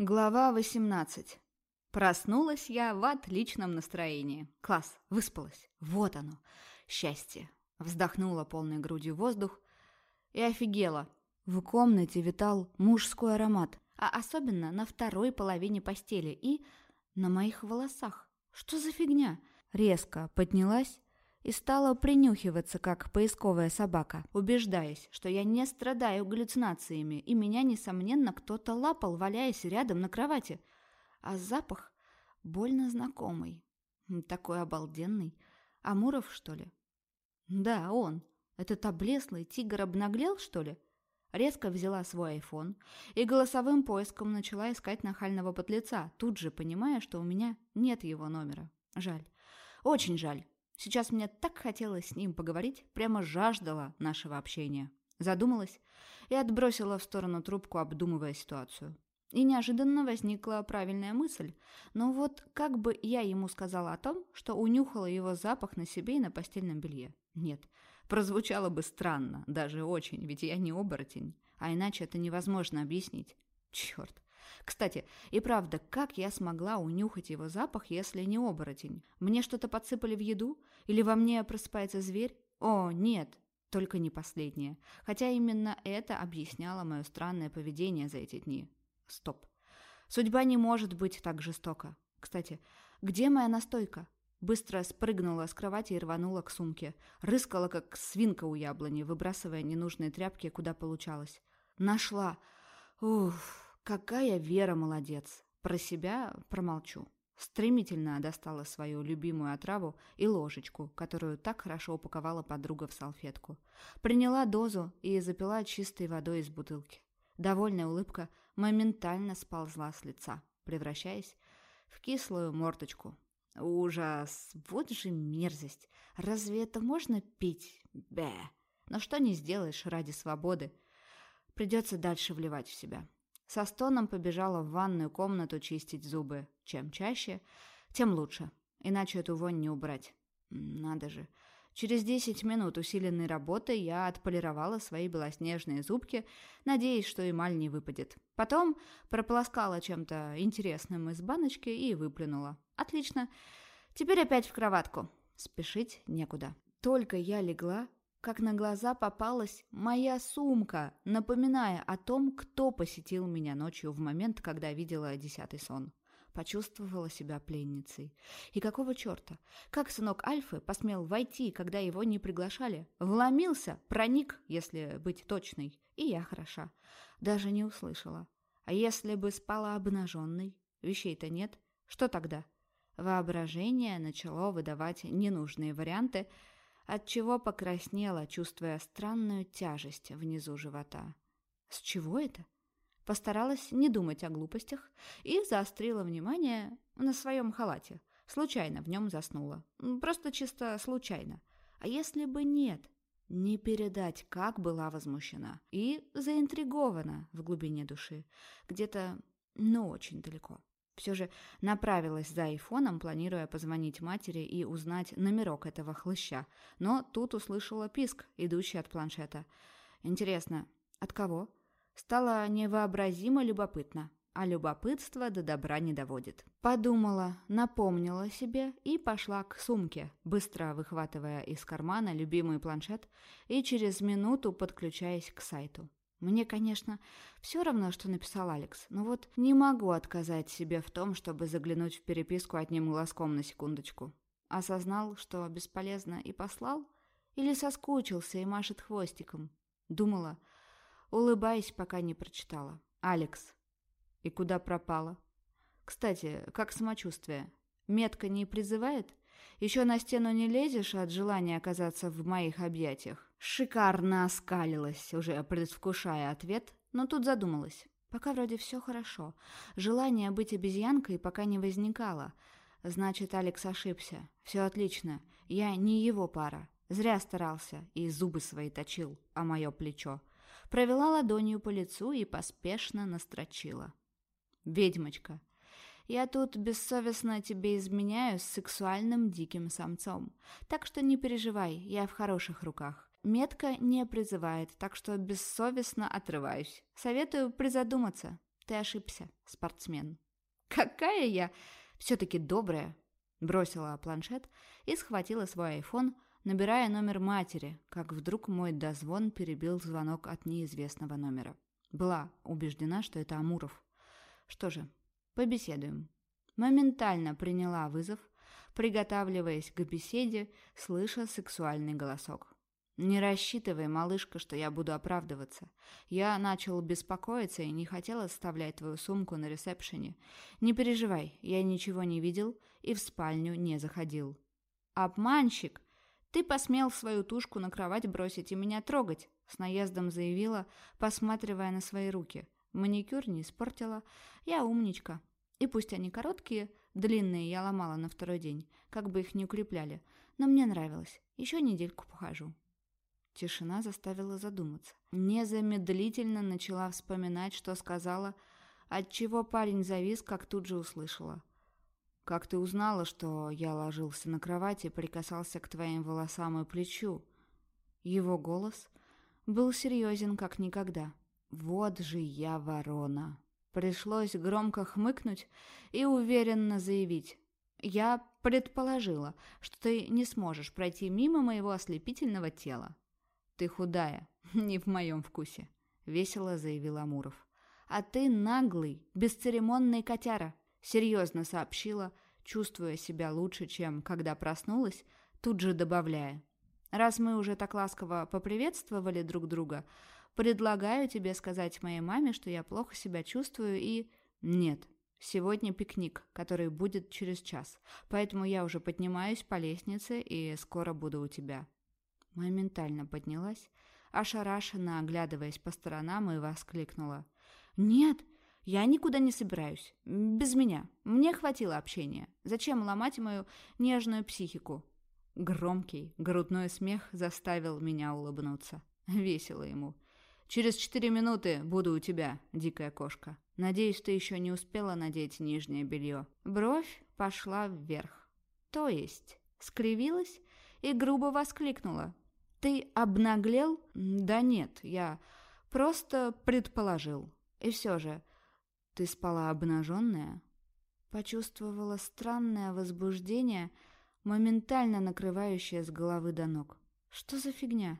Глава 18. Проснулась я в отличном настроении. Класс, выспалась. Вот оно, счастье. Вздохнула полной грудью воздух и офигела. В комнате витал мужской аромат, а особенно на второй половине постели и на моих волосах. Что за фигня? Резко поднялась и стала принюхиваться, как поисковая собака, убеждаясь, что я не страдаю галлюцинациями, и меня, несомненно, кто-то лапал, валяясь рядом на кровати. А запах больно знакомый. Такой обалденный. Амуров, что ли? Да, он. Этот облезлый тигр обнаглел, что ли? Резко взяла свой айфон и голосовым поиском начала искать нахального подлеца, тут же понимая, что у меня нет его номера. Жаль. Очень жаль. Сейчас мне так хотелось с ним поговорить, прямо жаждала нашего общения. Задумалась и отбросила в сторону трубку, обдумывая ситуацию. И неожиданно возникла правильная мысль. Но вот как бы я ему сказала о том, что унюхала его запах на себе и на постельном белье? Нет, прозвучало бы странно, даже очень, ведь я не оборотень, а иначе это невозможно объяснить. Черт, кстати, и правда, как я смогла унюхать его запах, если не оборотень? Мне что-то подсыпали в еду? Или во мне просыпается зверь? О, нет, только не последнее. Хотя именно это объясняло мое странное поведение за эти дни. Стоп. Судьба не может быть так жестока. Кстати, где моя настойка? Быстро спрыгнула с кровати и рванула к сумке. Рыскала, как свинка у яблони, выбрасывая ненужные тряпки, куда получалось. Нашла. Уф. Какая Вера молодец. Про себя промолчу. Стремительно достала свою любимую отраву и ложечку, которую так хорошо упаковала подруга в салфетку. Приняла дозу и запила чистой водой из бутылки. Довольная улыбка моментально сползла с лица, превращаясь в кислую мордочку. Ужас! Вот же мерзость! Разве это можно пить? Бе! Но что не сделаешь ради свободы? Придется дальше вливать в себя. Со стоном побежала в ванную комнату чистить зубы. Чем чаще, тем лучше. Иначе эту вонь не убрать. Надо же. Через десять минут усиленной работы я отполировала свои белоснежные зубки, надеясь, что эмаль не выпадет. Потом прополоскала чем-то интересным из баночки и выплюнула. Отлично. Теперь опять в кроватку. Спешить некуда. Только я легла, как на глаза попалась моя сумка, напоминая о том, кто посетил меня ночью в момент, когда видела десятый сон. Почувствовала себя пленницей. И какого черта? Как сынок Альфы посмел войти, когда его не приглашали? Вломился, проник, если быть точной. И я хороша. Даже не услышала. А если бы спала обнаженной? Вещей-то нет. Что тогда? Воображение начало выдавать ненужные варианты, отчего покраснела, чувствуя странную тяжесть внизу живота. С чего это? Постаралась не думать о глупостях и заострила внимание на своем халате. Случайно в нем заснула. Просто чисто случайно. А если бы нет? Не передать, как была возмущена. И заинтригована в глубине души. Где-то, ну, очень далеко. Все же направилась за айфоном, планируя позвонить матери и узнать номерок этого хлыща. Но тут услышала писк, идущий от планшета. Интересно, от кого? Стало невообразимо любопытно. А любопытство до добра не доводит. Подумала, напомнила себе и пошла к сумке, быстро выхватывая из кармана любимый планшет и через минуту подключаясь к сайту. Мне, конечно, все равно, что написал Алекс, но вот не могу отказать себе в том, чтобы заглянуть в переписку одним глазком на секундочку. Осознал, что бесполезно, и послал? Или соскучился и машет хвостиком? Думала, улыбаясь, пока не прочитала. «Алекс. И куда пропала?» «Кстати, как самочувствие? Метка не призывает?» Еще на стену не лезешь от желания оказаться в моих объятиях?» Шикарно оскалилась, уже предвкушая ответ, но тут задумалась. Пока вроде все хорошо. Желание быть обезьянкой пока не возникало. Значит, Алекс ошибся. Все отлично. Я не его пара. Зря старался и зубы свои точил, а мое плечо. Провела ладонью по лицу и поспешно настрочила. «Ведьмочка, я тут бессовестно тебе изменяю с сексуальным диким самцом. Так что не переживай, я в хороших руках. Метка не призывает, так что бессовестно отрываюсь. Советую призадуматься. Ты ошибся, спортсмен. Какая я все-таки добрая, бросила планшет и схватила свой айфон, набирая номер матери, как вдруг мой дозвон перебил звонок от неизвестного номера. Была убеждена, что это Амуров. Что же, побеседуем. Моментально приняла вызов, приготавливаясь к беседе, слыша сексуальный голосок. «Не рассчитывай, малышка, что я буду оправдываться. Я начал беспокоиться и не хотел оставлять твою сумку на ресепшене. Не переживай, я ничего не видел и в спальню не заходил». «Обманщик! Ты посмел свою тушку на кровать бросить и меня трогать!» С наездом заявила, посматривая на свои руки. Маникюр не испортила. Я умничка. И пусть они короткие, длинные я ломала на второй день, как бы их не укрепляли. Но мне нравилось. Еще недельку похожу. Тишина заставила задуматься. Незамедлительно начала вспоминать, что сказала, отчего парень завис, как тут же услышала. «Как ты узнала, что я ложился на кровати и прикасался к твоим волосам и плечу?» Его голос был серьезен, как никогда. «Вот же я ворона!» Пришлось громко хмыкнуть и уверенно заявить. «Я предположила, что ты не сможешь пройти мимо моего ослепительного тела. «Ты худая, не в моем вкусе», — весело заявил Амуров. «А ты наглый, бесцеремонный котяра», — серьезно сообщила, чувствуя себя лучше, чем когда проснулась, тут же добавляя. «Раз мы уже так ласково поприветствовали друг друга, предлагаю тебе сказать моей маме, что я плохо себя чувствую и...» «Нет, Сегодня пикник, который будет через час, поэтому я уже поднимаюсь по лестнице и скоро буду у тебя. Моментально поднялась, ошарашенно оглядываясь по сторонам и воскликнула. «Нет, я никуда не собираюсь. Без меня. Мне хватило общения. Зачем ломать мою нежную психику?» Громкий, грудной смех заставил меня улыбнуться. Весело ему. «Через четыре минуты буду у тебя, дикая кошка. Надеюсь, ты еще не успела надеть нижнее белье». Бровь пошла вверх. То есть скривилась и грубо воскликнула. «Ты обнаглел?» «Да нет, я просто предположил. И все же, ты спала обнаженная?» Почувствовала странное возбуждение, моментально накрывающее с головы до ног. «Что за фигня?»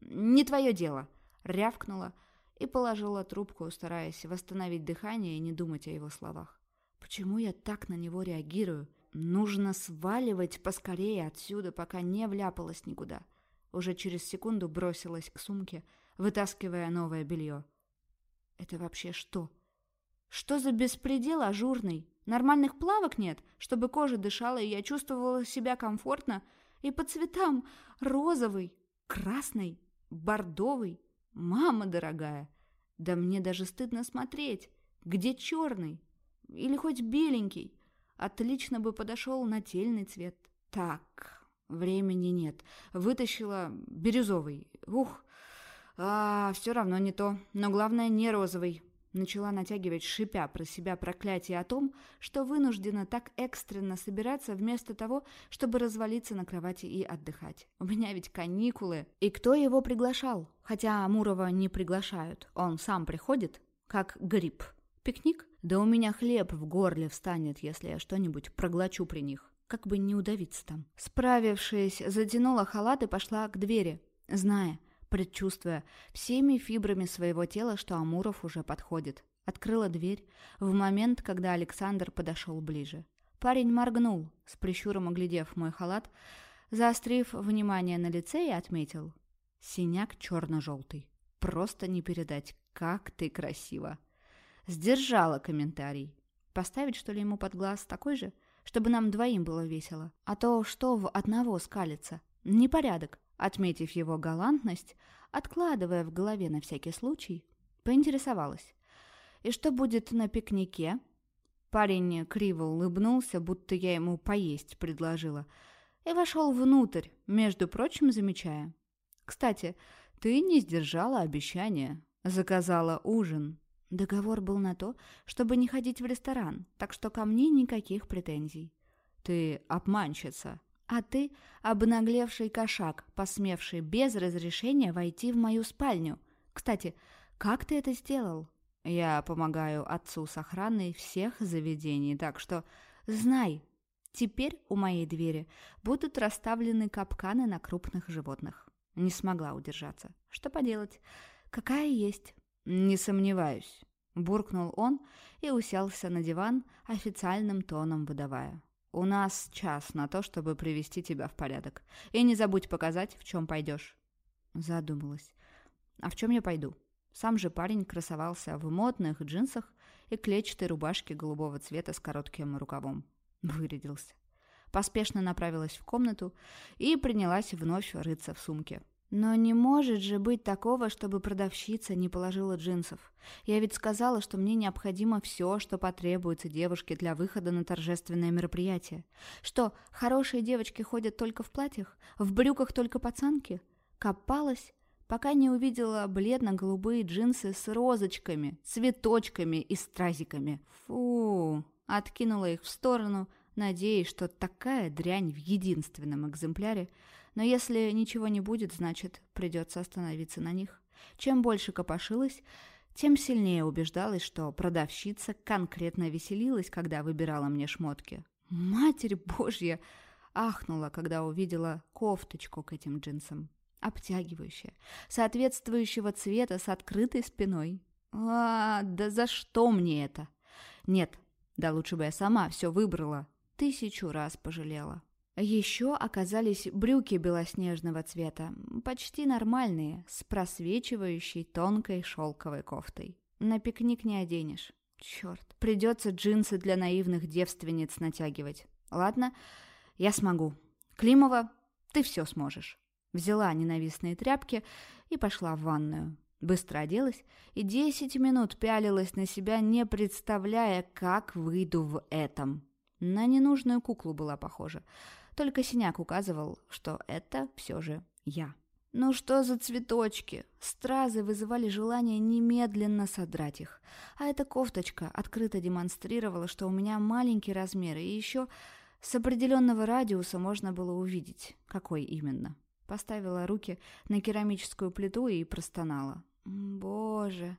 «Не твое дело!» — рявкнула и положила трубку, стараясь восстановить дыхание и не думать о его словах. «Почему я так на него реагирую? Нужно сваливать поскорее отсюда, пока не вляпалась никуда». Уже через секунду бросилась к сумке, вытаскивая новое белье. «Это вообще что? Что за беспредел ажурный? Нормальных плавок нет, чтобы кожа дышала, и я чувствовала себя комфортно. И по цветам розовый, красный, бордовый. Мама дорогая, да мне даже стыдно смотреть. Где черный? Или хоть беленький? Отлично бы подошел нательный цвет. Так, Времени нет. Вытащила бирюзовый. Ух, а, все равно не то. Но главное, не розовый. Начала натягивать, шипя про себя проклятие о том, что вынуждена так экстренно собираться вместо того, чтобы развалиться на кровати и отдыхать. У меня ведь каникулы. И кто его приглашал? Хотя Амурова не приглашают. Он сам приходит, как гриб. Пикник? Да у меня хлеб в горле встанет, если я что-нибудь проглочу при них как бы не удавиться там. Справившись, затянула халат и пошла к двери, зная, предчувствуя всеми фибрами своего тела, что Амуров уже подходит. Открыла дверь в момент, когда Александр подошел ближе. Парень моргнул, с прищуром оглядев мой халат, заострив внимание на лице и отметил. Синяк черно-желтый. Просто не передать, как ты красиво. Сдержала комментарий. Поставить, что ли, ему под глаз такой же? — чтобы нам двоим было весело. А то что в одного скалится? Непорядок. Отметив его галантность, откладывая в голове на всякий случай, поинтересовалась. «И что будет на пикнике?» Парень криво улыбнулся, будто я ему поесть предложила, и вошел внутрь, между прочим, замечая. «Кстати, ты не сдержала обещания, заказала ужин». Договор был на то, чтобы не ходить в ресторан, так что ко мне никаких претензий. Ты обманщица. А ты обнаглевший кошак, посмевший без разрешения войти в мою спальню. Кстати, как ты это сделал? Я помогаю отцу с охраной всех заведений, так что знай, теперь у моей двери будут расставлены капканы на крупных животных. Не смогла удержаться. Что поделать? Какая есть. Не сомневаюсь. Буркнул он и уселся на диван, официальным тоном выдавая. «У нас час на то, чтобы привести тебя в порядок. И не забудь показать, в чем пойдешь». Задумалась. «А в чем я пойду?» Сам же парень красовался в модных джинсах и клетчатой рубашке голубого цвета с коротким рукавом. Вырядился. Поспешно направилась в комнату и принялась вновь рыться в сумке. Но не может же быть такого, чтобы продавщица не положила джинсов. Я ведь сказала, что мне необходимо все, что потребуется девушке для выхода на торжественное мероприятие. Что, хорошие девочки ходят только в платьях? В брюках только пацанки? Копалась, пока не увидела бледно-голубые джинсы с розочками, цветочками и стразиками. Фу, откинула их в сторону, надеясь, что такая дрянь в единственном экземпляре – но если ничего не будет, значит, придется остановиться на них. Чем больше копошилась, тем сильнее убеждалась, что продавщица конкретно веселилась, когда выбирала мне шмотки. «Матерь Божья!» ахнула, когда увидела кофточку к этим джинсам. Обтягивающая, соответствующего цвета с открытой спиной. «А, да за что мне это?» «Нет, да лучше бы я сама все выбрала. Тысячу раз пожалела». Еще оказались брюки белоснежного цвета, почти нормальные, с просвечивающей тонкой шелковой кофтой. На пикник не оденешь. Черт, придется джинсы для наивных девственниц натягивать. Ладно, я смогу. Климова, ты все сможешь. Взяла ненавистные тряпки и пошла в ванную. Быстро оделась и десять минут пялилась на себя, не представляя, как выйду в этом. На ненужную куклу была похожа. Только синяк указывал, что это все же я. Ну что за цветочки? Стразы вызывали желание немедленно содрать их. А эта кофточка открыто демонстрировала, что у меня маленький размер, и еще с определенного радиуса можно было увидеть, какой именно. Поставила руки на керамическую плиту и простонала. Боже!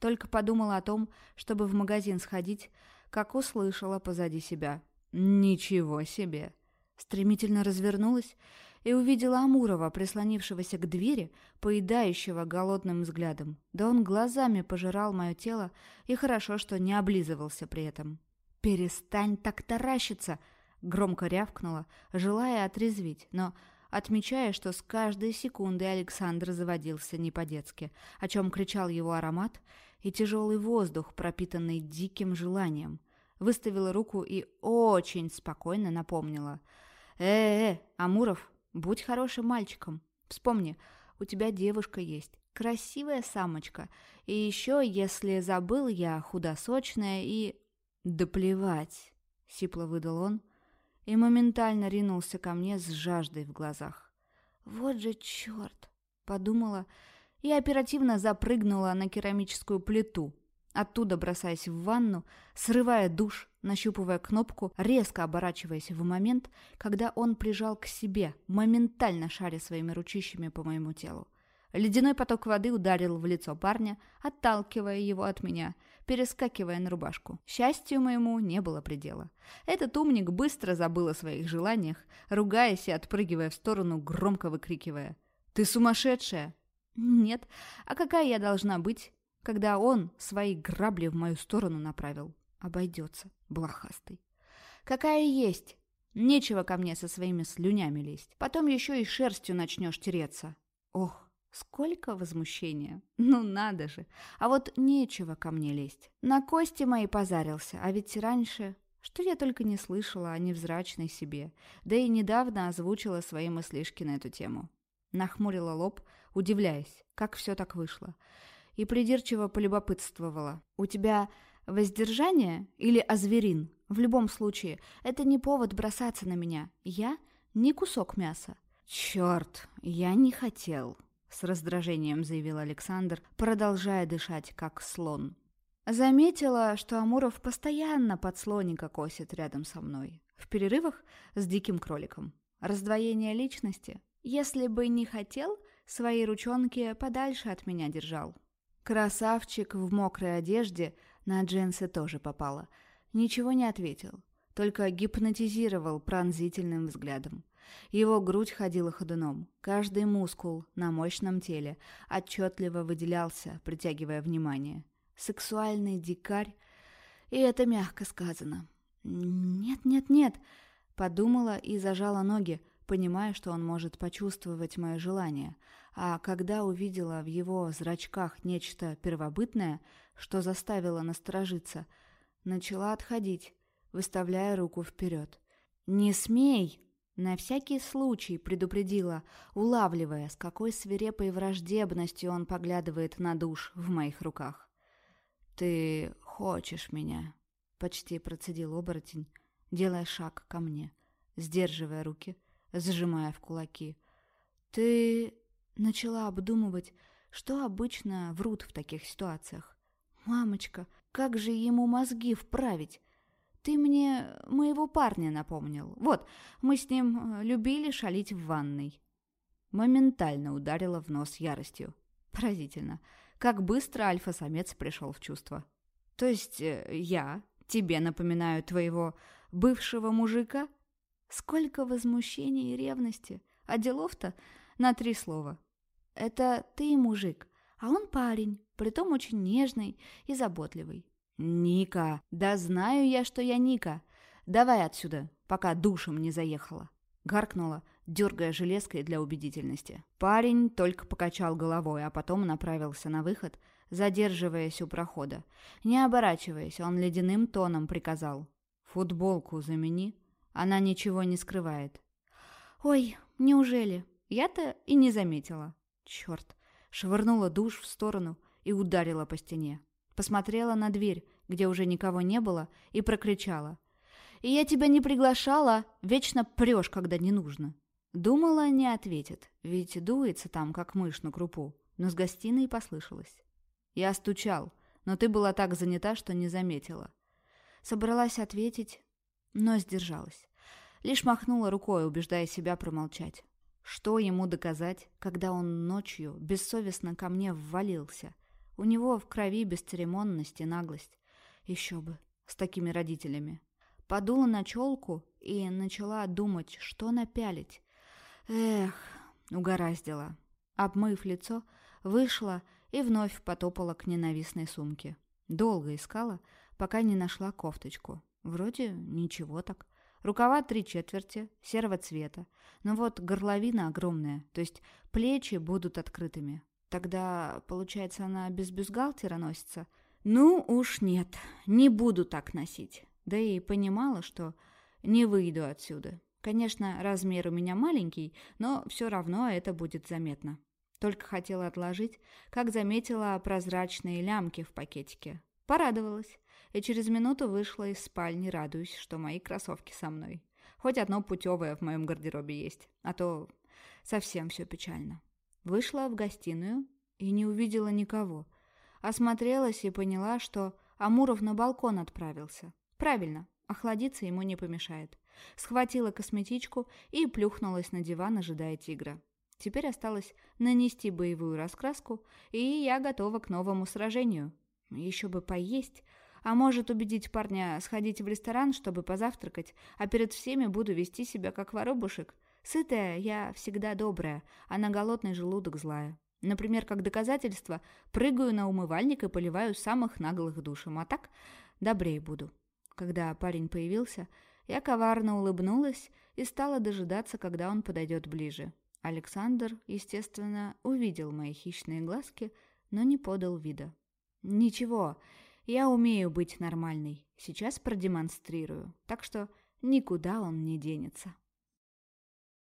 Только подумала о том, чтобы в магазин сходить, как услышала позади себя. Ничего себе! Стремительно развернулась и увидела Амурова, прислонившегося к двери, поедающего голодным взглядом. Да он глазами пожирал мое тело, и хорошо, что не облизывался при этом. «Перестань так таращиться!» — громко рявкнула, желая отрезвить, но отмечая, что с каждой секундой Александр заводился не по-детски, о чем кричал его аромат и тяжелый воздух, пропитанный диким желанием. Выставила руку и очень спокойно напомнила — «Э-э, Амуров, будь хорошим мальчиком. Вспомни, у тебя девушка есть, красивая самочка. И еще, если забыл, я худосочная и...» «Да плевать!» — сипло выдал он и моментально ринулся ко мне с жаждой в глазах. «Вот же черт!» — подумала и оперативно запрыгнула на керамическую плиту, оттуда бросаясь в ванну, срывая душ, нащупывая кнопку, резко оборачиваясь в момент, когда он прижал к себе, моментально шаря своими ручищами по моему телу. Ледяной поток воды ударил в лицо парня, отталкивая его от меня, перескакивая на рубашку. Счастью моему не было предела. Этот умник быстро забыл о своих желаниях, ругаясь и отпрыгивая в сторону, громко выкрикивая «Ты сумасшедшая!» «Нет, а какая я должна быть, когда он свои грабли в мою сторону направил?» Обойдется, блохастый. Какая есть. Нечего ко мне со своими слюнями лезть. Потом еще и шерстью начнешь тереться. Ох, сколько возмущения. Ну надо же. А вот нечего ко мне лезть. На кости мои позарился, а ведь раньше... Что я только не слышала о невзрачной себе, да и недавно озвучила свои мыслишки на эту тему. Нахмурила лоб, удивляясь, как все так вышло, и придирчиво полюбопытствовала. «У тебя Воздержание или озверин? В любом случае, это не повод бросаться на меня. Я не кусок мяса. «Черт, я не хотел», — с раздражением заявил Александр, продолжая дышать, как слон. Заметила, что Амуров постоянно под слоника косит рядом со мной. В перерывах с диким кроликом. Раздвоение личности. Если бы не хотел, свои ручонки подальше от меня держал. Красавчик в мокрой одежде на джинсы тоже попало. Ничего не ответил, только гипнотизировал пронзительным взглядом. Его грудь ходила ходуном. Каждый мускул на мощном теле отчетливо выделялся, притягивая внимание. Сексуальный дикарь, и это мягко сказано. «Нет, нет, нет», — подумала и зажала ноги, понимая, что он может почувствовать мое желание. А когда увидела в его зрачках нечто первобытное, что заставило насторожиться, начала отходить, выставляя руку вперед. «Не смей!» На всякий случай предупредила, улавливая, с какой свирепой враждебностью он поглядывает на душ в моих руках. «Ты хочешь меня?» — почти процедил оборотень, делая шаг ко мне, сдерживая руки, сжимая в кулаки. «Ты...» — начала обдумывать, что обычно врут в таких ситуациях. «Мамочка, как же ему мозги вправить? Ты мне моего парня напомнил. Вот, мы с ним э, любили шалить в ванной». Моментально ударила в нос яростью. Поразительно, как быстро альфа-самец пришел в чувство. «То есть э, я тебе напоминаю твоего бывшего мужика?» Сколько возмущения и ревности. А делов-то на три слова. «Это ты мужик, а он парень, притом очень нежный и заботливый. «Ника! Да знаю я, что я Ника! Давай отсюда, пока душем не заехала!» Гаркнула, дергая железкой для убедительности. Парень только покачал головой, а потом направился на выход, задерживаясь у прохода. Не оборачиваясь, он ледяным тоном приказал. «Футболку замени, она ничего не скрывает». «Ой, неужели? Я-то и не заметила». Черт! Швырнула душ в сторону и ударила по стене посмотрела на дверь, где уже никого не было, и прокричала. «И я тебя не приглашала, вечно прешь, когда не нужно». Думала, не ответит, ведь дуется там, как мышь на крупу, но с гостиной послышалось. Я стучал, но ты была так занята, что не заметила. Собралась ответить, но сдержалась. Лишь махнула рукой, убеждая себя промолчать. Что ему доказать, когда он ночью бессовестно ко мне ввалился — у него в крови бесцеремонность и наглость. Еще бы, с такими родителями. Подула на челку и начала думать, что напялить. Эх, угораздила. Обмыв лицо, вышла и вновь потопала к ненавистной сумке. Долго искала, пока не нашла кофточку. Вроде ничего так. Рукава три четверти, серого цвета. Но вот горловина огромная, то есть плечи будут открытыми. Тогда, получается, она без бюстгальтера носится? Ну уж нет, не буду так носить. Да и понимала, что не выйду отсюда. Конечно, размер у меня маленький, но все равно это будет заметно. Только хотела отложить, как заметила прозрачные лямки в пакетике. Порадовалась. И через минуту вышла из спальни, радуясь, что мои кроссовки со мной. Хоть одно путевое в моем гардеробе есть, а то совсем все печально. Вышла в гостиную и не увидела никого. Осмотрелась и поняла, что Амуров на балкон отправился. Правильно, охладиться ему не помешает. Схватила косметичку и плюхнулась на диван, ожидая тигра. Теперь осталось нанести боевую раскраску, и я готова к новому сражению. Еще бы поесть, а может убедить парня сходить в ресторан, чтобы позавтракать, а перед всеми буду вести себя как воробушек. Сытая я всегда добрая, а на голодный желудок злая. Например, как доказательство, прыгаю на умывальник и поливаю самых наглых душем, а так добрее буду. Когда парень появился, я коварно улыбнулась и стала дожидаться, когда он подойдет ближе. Александр, естественно, увидел мои хищные глазки, но не подал вида. «Ничего, я умею быть нормальной. Сейчас продемонстрирую, так что никуда он не денется».